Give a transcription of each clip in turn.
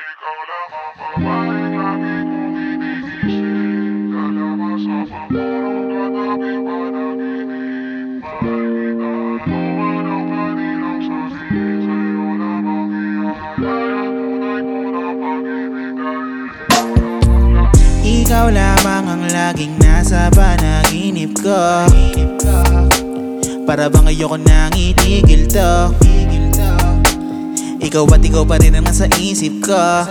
Ikaw lamang ang laging nasa panaginip ko. Para bang ayoko nang itigil to Ikaw at ikaw pa rin ang nasa isip ko.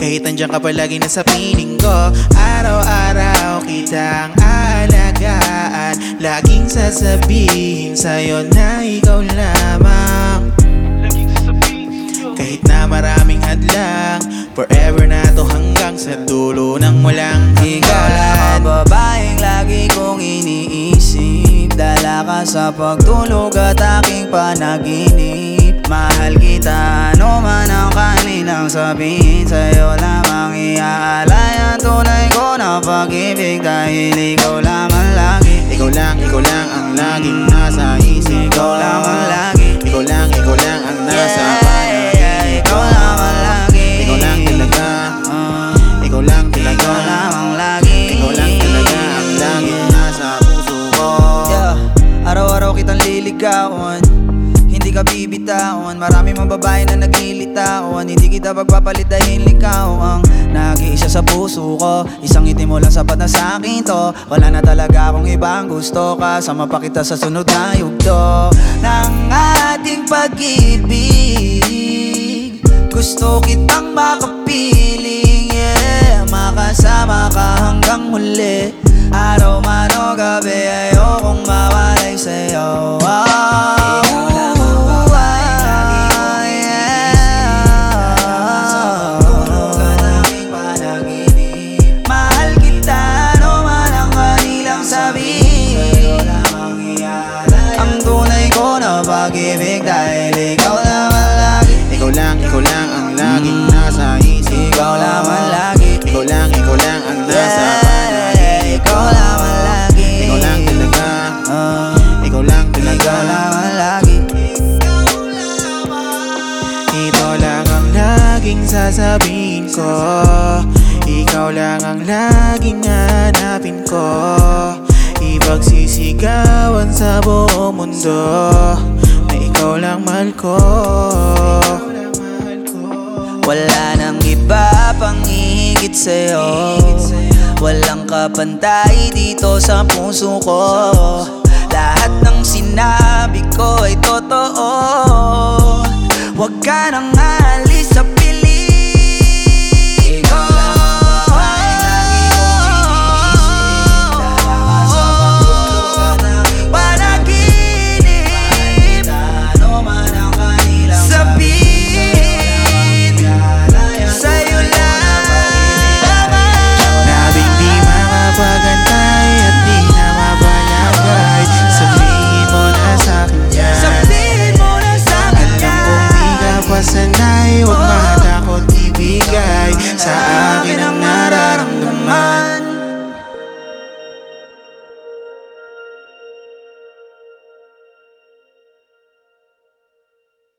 Kahit nandiyan ka palagi na sa piling ko. Araw-araw kitang aalagaan. Laging sasabihin sa'yo na ikaw lamang. Kahit na maraming hadlang Forever na to hanggang sa dulo ng walang Ikaw lang ang babaeng lagi kong iniisip? Dala ka sa pagtulog at aking panaginip Mahal kita ano man ang kanilang sabihin Sa'yo lamang iaalay ang tunay ko na pag-ibig Dahil ikaw lamang lagi. Ikaw lang, ikaw lang ang laging nasa isip ko. Ikaw lang ang lagi. Ikaw lang, ikaw lang ang lamang nasa puso ko. Yeah, araw-araw kitang liligawan Hindi ka bibitawan. Marami mga babae na naglilitawan Hindi kita pagpapalit dahil ikaw ang Nag-iisa sa puso ko. Isang ngiti mo lang sapat na sa akin to. Wala na talaga akong ibang gusto. Kasama pa kita sa sunod na yugto Ng ating pag-ibig. Gusto kitang makapiling Yeah, makasama ka hanggang muli dahil ikaw naman lagi. Ikaw lang, ikaw lang ang laging nasa isip Ikaw naman lagi. Ikaw lang, ikaw lang ang nasa ko ikaw naman lagi. Ikaw lang talaga. Ah, Ikaw lang talaga. Ikaw naman lagi. Ito lang ang laging sasabihin ko. Ikaw lang ang laging hanapin ko. Ipagsisigawan sa buong mundo mahal ko. Wala nang iba pang higit sa'yo. Walang kapantay dito sa puso ko. Lahat ng sinabi ko ay totoo. Huwag ka nang